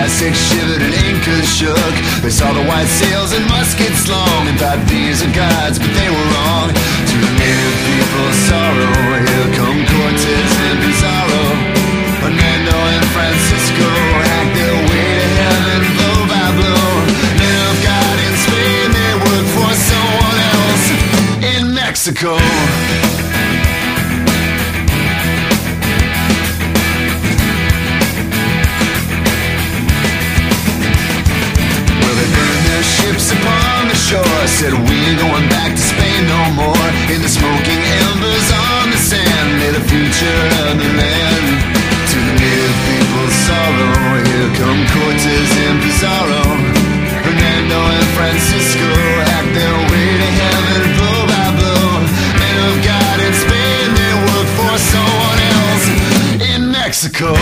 Aztecs shivered and Incas shook. They saw the white sails and muskets long and thought these are gods, but they were wrong. To give people sorrow, here come Cortez and Pizarro. Hernando and Francisco hacked their way to heaven blow by blow. Men of God in Spain, they work for someone else in Mexico.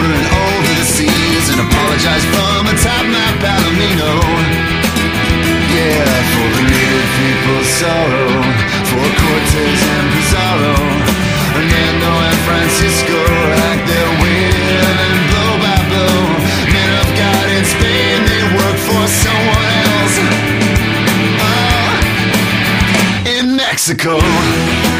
And over the seas and apologize from atop my palomino. Yeah, for the native people's sorrow, for Cortez and Pizarro, Hernando and Francisco hacked their to heaven blow by blow. Men of God in Spain, they work for someone else. Oh, in Mexico.